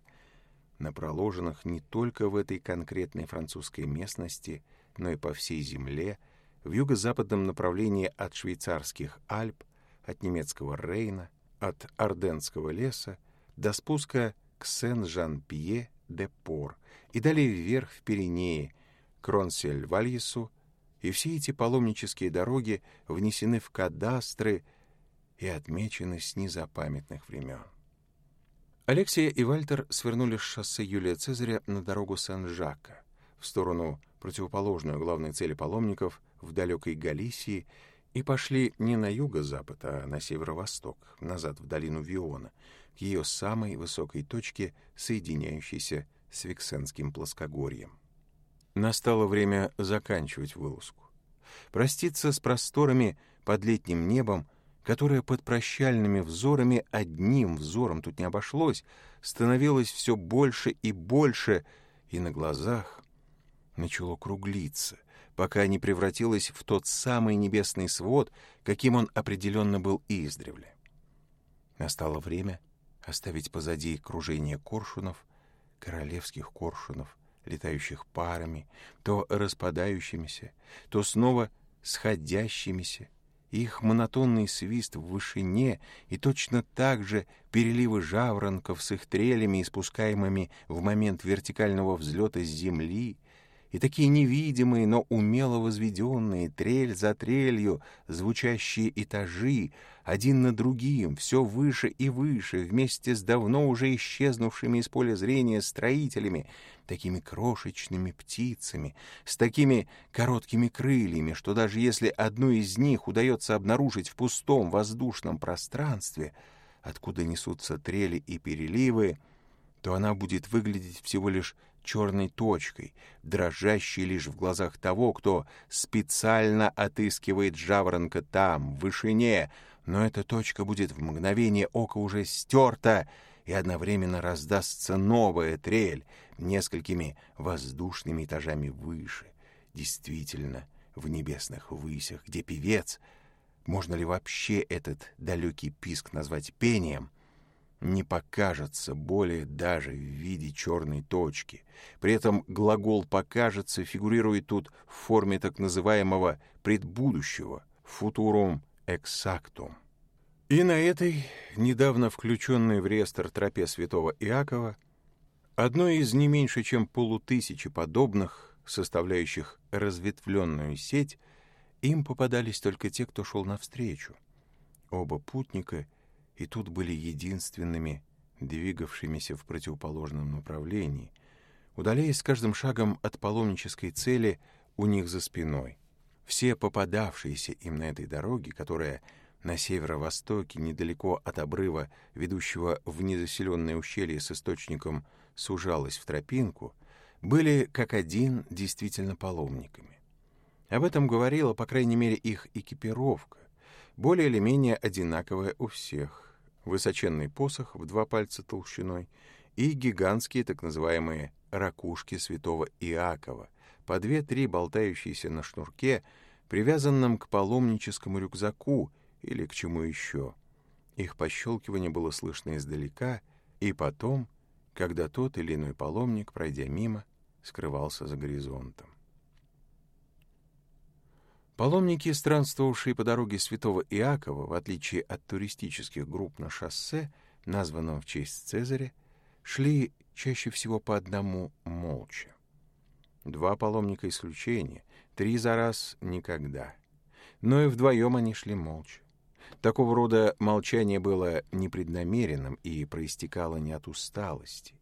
на проложенных не только в этой конкретной французской местности, но и по всей земле, в юго-западном направлении от швейцарских Альп, от немецкого Рейна, от Орденского леса до спуска к Сен-Жан-Пье де Пор и далее вверх в Пиренеи, к Ронсель-Вальесу, и все эти паломнические дороги внесены в кадастры и отмечены снизу памятных времен. Алексия и Вальтер свернули с шоссе Юлия Цезаря на дорогу Сан-Жака в сторону противоположную главной цели паломников в далекой Галисии и пошли не на юго-запад, а на северо-восток, назад в долину Виона, к ее самой высокой точке, соединяющейся с Виксенским плоскогорьем. Настало время заканчивать вылазку. Проститься с просторами под летним небом — которое под прощальными взорами одним взором тут не обошлось, становилось все больше и больше, и на глазах начало круглиться, пока не превратилось в тот самый небесный свод, каким он определенно был издревле. Настало время оставить позади кружение коршунов, королевских коршунов, летающих парами, то распадающимися, то снова сходящимися, их монотонный свист в вышине и точно так же переливы жаворонков с их трелями, испускаемыми в момент вертикального взлета с земли, и такие невидимые, но умело возведенные, трель за трелью, звучащие этажи, один на другим, все выше и выше, вместе с давно уже исчезнувшими из поля зрения строителями, такими крошечными птицами, с такими короткими крыльями, что даже если одну из них удается обнаружить в пустом воздушном пространстве, откуда несутся трели и переливы, то она будет выглядеть всего лишь черной точкой, дрожащей лишь в глазах того, кто специально отыскивает жаворонка там, в вышине, но эта точка будет в мгновение ока уже стерта, и одновременно раздастся новая трель несколькими воздушными этажами выше, действительно, в небесных высях, где певец, можно ли вообще этот далекий писк назвать пением — не покажется более даже в виде черной точки. При этом глагол «покажется» фигурирует тут в форме так называемого предбудущего «футурум эксактум». И на этой, недавно включенной в реестр тропе святого Иакова, одной из не меньше чем полутысячи подобных, составляющих разветвленную сеть, им попадались только те, кто шел навстречу. Оба путника — и тут были единственными, двигавшимися в противоположном направлении, удаляясь с каждым шагом от паломнической цели у них за спиной. Все попадавшиеся им на этой дороге, которая на северо-востоке, недалеко от обрыва, ведущего в незаселенное ущелье с источником, сужалась в тропинку, были как один действительно паломниками. Об этом говорила, по крайней мере, их экипировка, более или менее одинаковая у всех — высоченный посох в два пальца толщиной и гигантские так называемые «ракушки святого Иакова», по две-три болтающиеся на шнурке, привязанном к паломническому рюкзаку или к чему еще. Их пощелкивание было слышно издалека, и потом, когда тот или иной паломник, пройдя мимо, скрывался за горизонтом. Паломники странствовавшие по дороге Святого Иакова, в отличие от туристических групп на шоссе, названном в честь Цезаря, шли чаще всего по одному молча. Два паломника исключения, три за раз никогда. Но и вдвоем они шли молча. Такого рода молчание было непреднамеренным и проистекало не от усталости.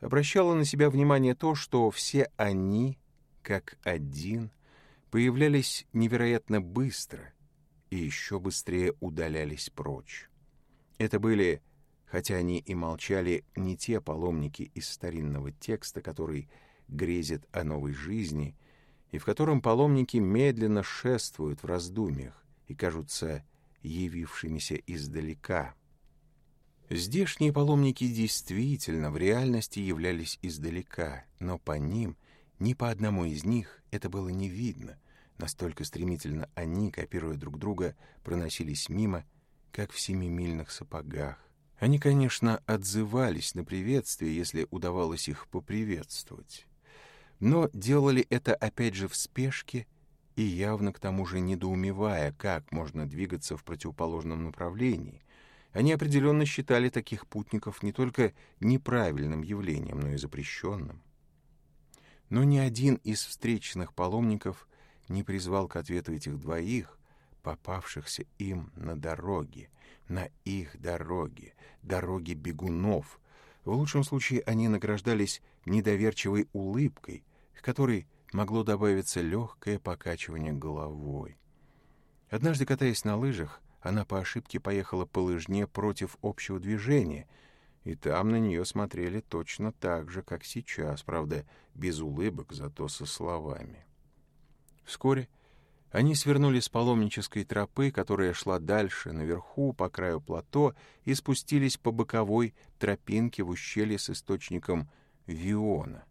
Обращало на себя внимание то, что все они, как один, появлялись невероятно быстро и еще быстрее удалялись прочь. Это были, хотя они и молчали, не те паломники из старинного текста, который грезит о новой жизни, и в котором паломники медленно шествуют в раздумьях и кажутся явившимися издалека. Здешние паломники действительно в реальности являлись издалека, но по ним, ни по одному из них, это было не видно. Настолько стремительно они, копируя друг друга, проносились мимо, как в семимильных сапогах. Они, конечно, отзывались на приветствие, если удавалось их поприветствовать. Но делали это опять же в спешке и явно к тому же недоумевая, как можно двигаться в противоположном направлении. Они определенно считали таких путников не только неправильным явлением, но и запрещенным. Но ни один из встречных паломников не призвал к ответу этих двоих, попавшихся им на дороге, на их дороге, дороге бегунов. В лучшем случае они награждались недоверчивой улыбкой, к которой могло добавиться легкое покачивание головой. Однажды, катаясь на лыжах, она по ошибке поехала по лыжне против общего движения — и там на нее смотрели точно так же, как сейчас, правда, без улыбок, зато со словами. Вскоре они свернули с паломнической тропы, которая шла дальше, наверху, по краю плато, и спустились по боковой тропинке в ущелье с источником Виона.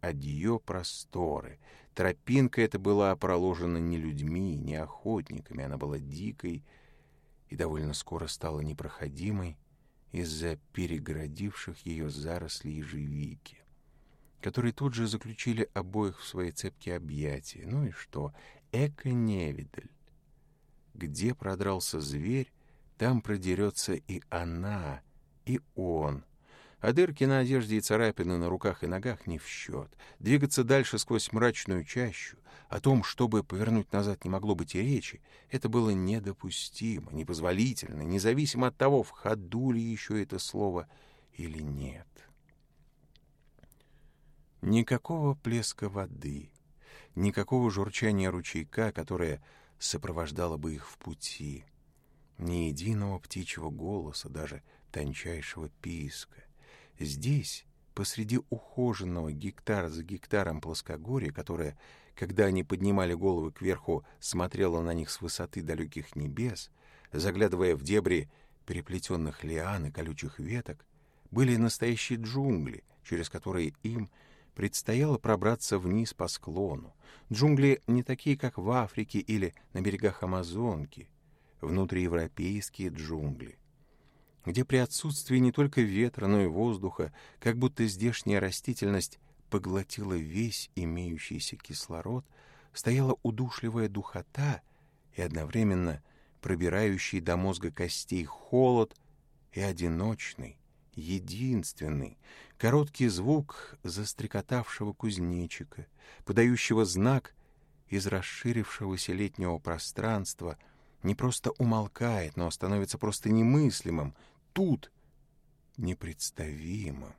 Адье просторы. Тропинка эта была проложена не людьми, не охотниками, она была дикой и довольно скоро стала непроходимой, из-за переградивших ее зарослей ежевики, которые тут же заключили обоих в свои цепкие объятия. Ну и что? Эко-невидаль. Где продрался зверь, там продерется и она, и он, а дырки на одежде и царапины на руках и ногах не в счет. Двигаться дальше сквозь мрачную чащу, о том, чтобы повернуть назад не могло быть и речи, это было недопустимо, непозволительно, независимо от того, в ходу ли еще это слово или нет. Никакого плеска воды, никакого журчания ручейка, которое сопровождало бы их в пути, ни единого птичьего голоса, даже тончайшего писка. Здесь, посреди ухоженного гектар за гектаром плоскогорья, которое, когда они поднимали головы кверху, смотрело на них с высоты далеких небес, заглядывая в дебри переплетенных лиан и колючих веток, были настоящие джунгли, через которые им предстояло пробраться вниз по склону. Джунгли не такие, как в Африке или на берегах Амазонки, внутриевропейские джунгли — где при отсутствии не только ветра, но и воздуха, как будто здешняя растительность поглотила весь имеющийся кислород, стояла удушливая духота и одновременно пробирающий до мозга костей холод и одиночный, единственный, короткий звук застрекотавшего кузнечика, подающего знак из расширившегося летнего пространства, не просто умолкает, но становится просто немыслимым, тут непредставимо.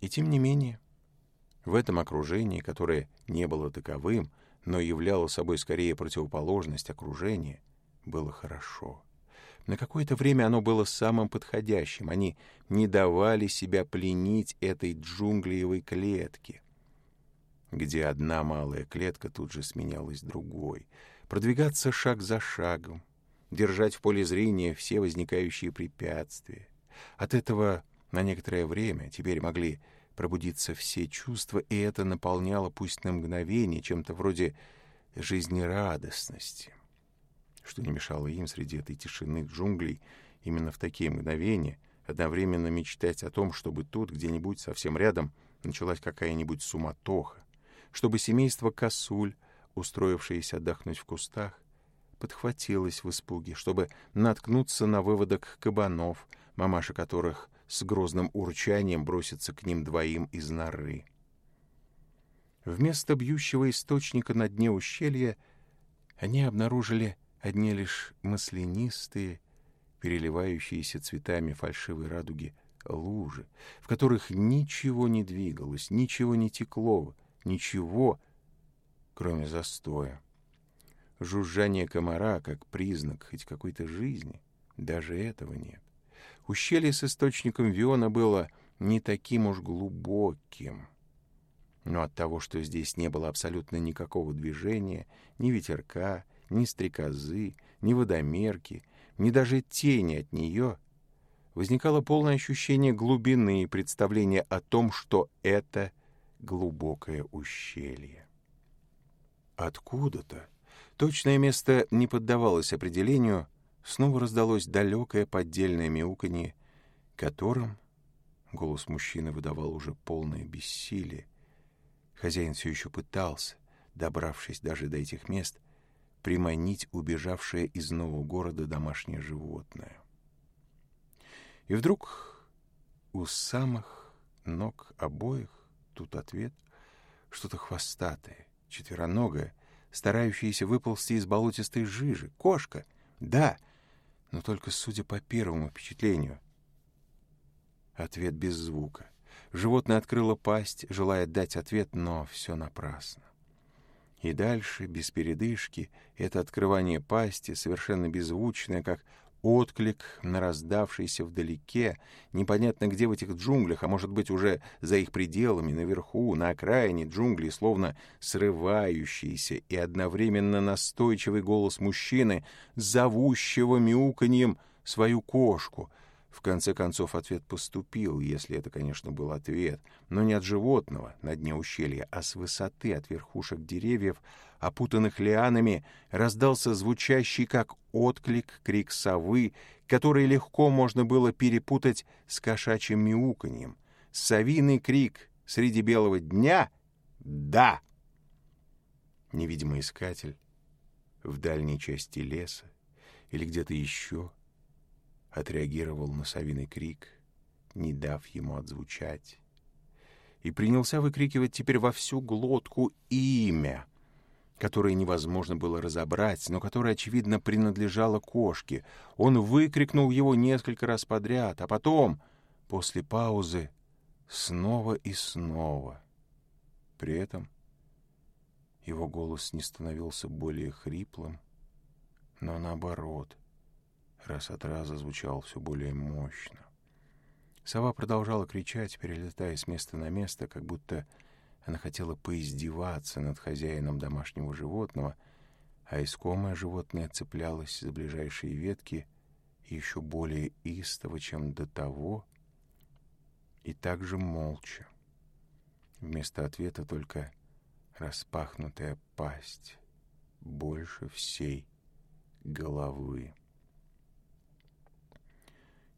И тем не менее, в этом окружении, которое не было таковым, но являло собой скорее противоположность окружения, было хорошо. На какое-то время оно было самым подходящим. Они не давали себя пленить этой джунглиевой клетке, где одна малая клетка тут же сменялась другой. Продвигаться шаг за шагом, держать в поле зрения все возникающие препятствия. От этого на некоторое время теперь могли пробудиться все чувства, и это наполняло пусть на мгновение чем-то вроде жизнерадостности, что не мешало им среди этой тишины джунглей именно в такие мгновения одновременно мечтать о том, чтобы тут, где-нибудь совсем рядом, началась какая-нибудь суматоха, чтобы семейство косуль, устроившееся отдохнуть в кустах, подхватилась в испуге, чтобы наткнуться на выводок кабанов, мамаша которых с грозным урчанием бросится к ним двоим из норы. Вместо бьющего источника на дне ущелья они обнаружили одни лишь маслянистые, переливающиеся цветами фальшивой радуги, лужи, в которых ничего не двигалось, ничего не текло, ничего, кроме застоя жужжание комара, как признак хоть какой-то жизни. Даже этого нет. Ущелье с источником Виона было не таким уж глубоким. Но от того, что здесь не было абсолютно никакого движения, ни ветерка, ни стрекозы, ни водомерки, ни даже тени от нее, возникало полное ощущение глубины и представление о том, что это глубокое ущелье. Откуда-то Точное место не поддавалось определению, снова раздалось далекое поддельное мяуканье, которым голос мужчины выдавал уже полное бессилие. Хозяин все еще пытался, добравшись даже до этих мест, приманить убежавшее из нового города домашнее животное. И вдруг у самых ног обоих тут ответ что-то хвостатое, четвероногое, старающиеся выползти из болотистой жижи. Кошка. Да, но только судя по первому впечатлению. Ответ без звука. Животное открыло пасть, желая дать ответ, но все напрасно. И дальше, без передышки, это открывание пасти, совершенно беззвучное, как Отклик на раздавшийся вдалеке, непонятно где в этих джунглях, а может быть уже за их пределами, наверху, на окраине джунглей, словно срывающийся и одновременно настойчивый голос мужчины, зовущего мяуканьем свою кошку. В конце концов ответ поступил, если это, конечно, был ответ, но не от животного на дне ущелья, а с высоты от верхушек деревьев, опутанных лианами, раздался звучащий как отклик крик совы, который легко можно было перепутать с кошачьим мяуканьем. Совиный крик среди белого дня «Да!» Невидимый искатель в дальней части леса или где-то еще отреагировал на совиный крик, не дав ему отзвучать, и принялся выкрикивать теперь во всю глотку имя которое невозможно было разобрать, но которое очевидно, принадлежало кошке. Он выкрикнул его несколько раз подряд, а потом, после паузы, снова и снова. При этом его голос не становился более хриплым, но наоборот, раз от раза звучал все более мощно. Сова продолжала кричать, перелетая с места на место, как будто она хотела поиздеваться над хозяином домашнего животного, а искомое животное цеплялось за ближайшие ветки еще более истово, чем до того, и также молча. Вместо ответа только распахнутая пасть больше всей головы.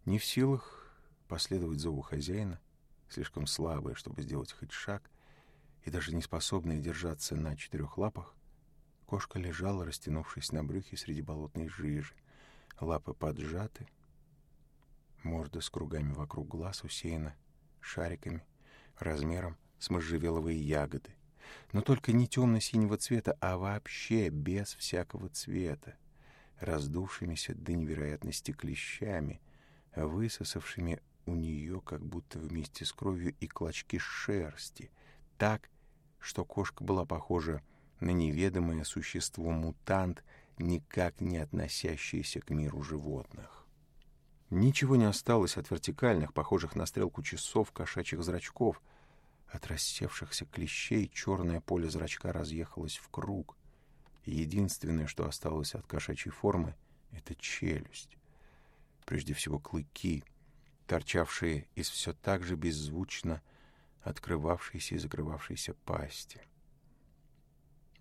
Не в силах последовать зову хозяина, слишком слабая, чтобы сделать хоть шаг — и даже неспособные держаться на четырех лапах, кошка лежала, растянувшись на брюхе среди болотной жижи, лапы поджаты, морда с кругами вокруг глаз усеяна шариками размером с можжевеловые ягоды, но только не темно-синего цвета, а вообще без всякого цвета, раздувшимися до невероятности клещами, высосавшими у нее как будто вместе с кровью и клочки шерсти, так, что кошка была похожа на неведомое существо-мутант, никак не относящееся к миру животных. Ничего не осталось от вертикальных, похожих на стрелку часов, кошачьих зрачков. От рассевшихся клещей черное поле зрачка разъехалось в круг. Единственное, что осталось от кошачьей формы, — это челюсть. Прежде всего, клыки, торчавшие из все так же беззвучно открывавшейся и закрывавшейся пасти.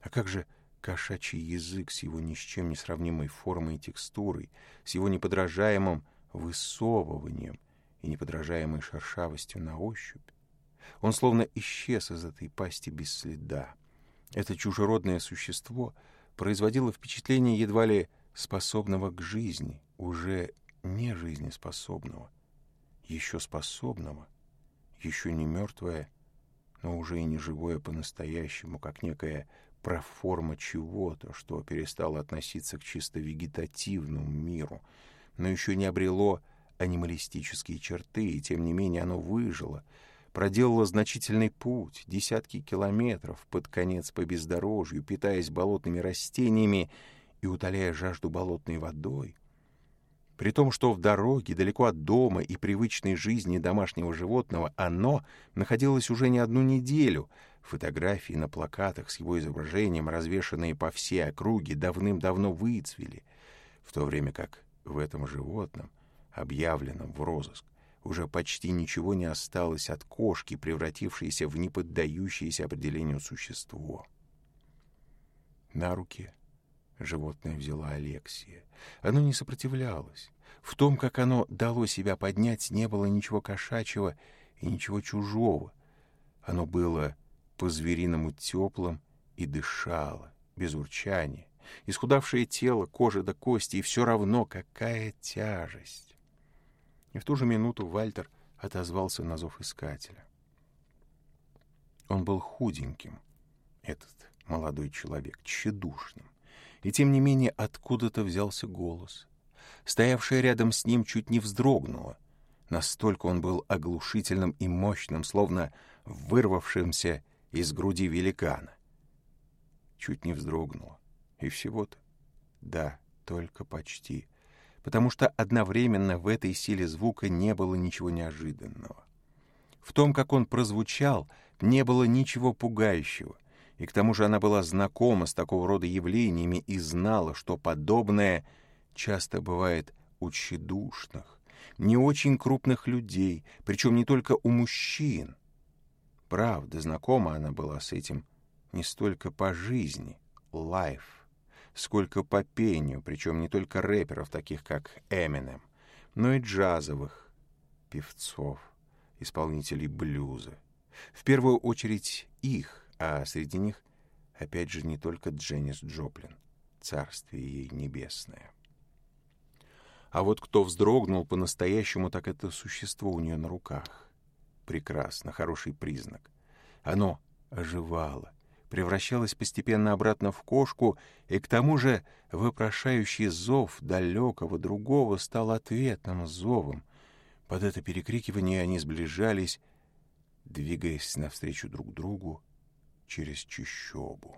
А как же кошачий язык с его ни с чем не сравнимой формой и текстурой, с его неподражаемым высовыванием и неподражаемой шершавостью на ощупь? Он словно исчез из этой пасти без следа. Это чужеродное существо производило впечатление едва ли способного к жизни, уже не жизнеспособного, еще способного — еще не мертвое, но уже и не живое по-настоящему, как некая проформа чего-то, что перестало относиться к чисто вегетативному миру, но еще не обрело анималистические черты, и тем не менее оно выжило, проделало значительный путь, десятки километров под конец по бездорожью, питаясь болотными растениями и утоляя жажду болотной водой, при том, что в дороге, далеко от дома и привычной жизни домашнего животного, оно находилось уже не одну неделю. Фотографии на плакатах с его изображением, развешанные по всей округе, давным-давно выцвели, в то время как в этом животном, объявленном в розыск, уже почти ничего не осталось от кошки, превратившейся в неподдающееся определению существо. На руке — Животное взяло Алексия. Оно не сопротивлялось. В том, как оно дало себя поднять, не было ничего кошачьего и ничего чужого. Оно было по-звериному теплым и дышало, без урчания. Исхудавшее тело, кожа до кости, и все равно какая тяжесть. И в ту же минуту Вальтер отозвался на зов искателя. Он был худеньким, этот молодой человек, тщедушным. И тем не менее откуда-то взялся голос. Стоявшая рядом с ним чуть не вздрогнула. Настолько он был оглушительным и мощным, словно вырвавшимся из груди великана. Чуть не вздрогнула. И всего-то. Да, только почти. Потому что одновременно в этой силе звука не было ничего неожиданного. В том, как он прозвучал, не было ничего пугающего и к тому же она была знакома с такого рода явлениями и знала, что подобное часто бывает у тщедушных, не очень крупных людей, причем не только у мужчин. Правда, знакома она была с этим не столько по жизни, life, сколько по пению, причем не только рэперов, таких как Эминем, но и джазовых, певцов, исполнителей блюза. В первую очередь их, а среди них опять же не только Дженнис Джоплин, царствие ей небесное. А вот кто вздрогнул по-настоящему, так это существо у нее на руках. Прекрасно, хороший признак. Оно оживало, превращалось постепенно обратно в кошку, и к тому же вопрошающий зов далекого другого стал ответным зовом. Под это перекрикивание они сближались, двигаясь навстречу друг другу, через чащобу.